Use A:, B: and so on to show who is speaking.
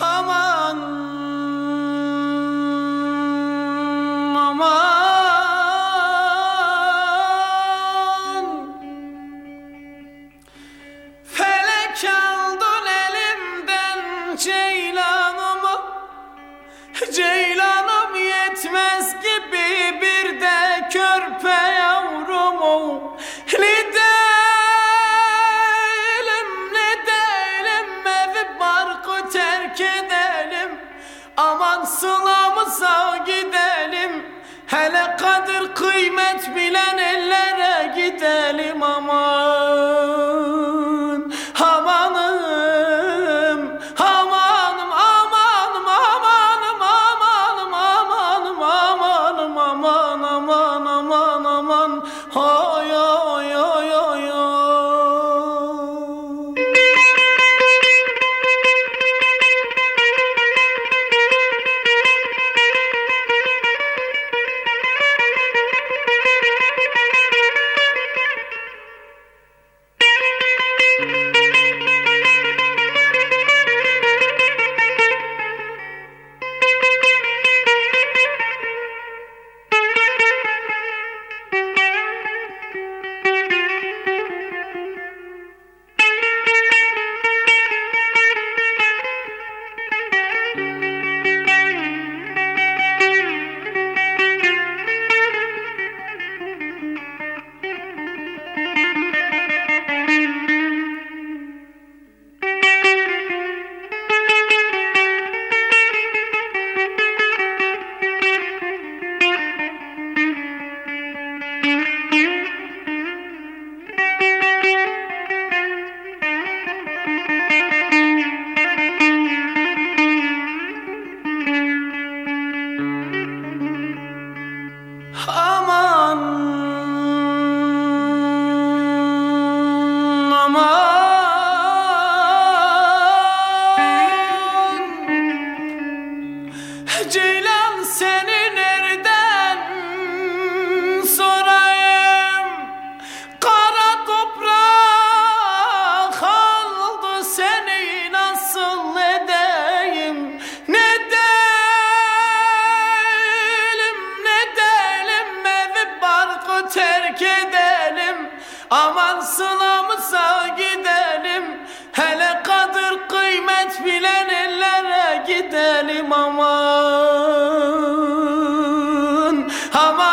A: Aman aman. Felek aldın elimden ceylanımı. Ceylanım yetmez gibi bir de körpeye Hele kadir kıymet bilen ellere gidelim aman Aman sılamıza gidelim. Hele kadir kıymet bilen ellere gidelim aman. Aman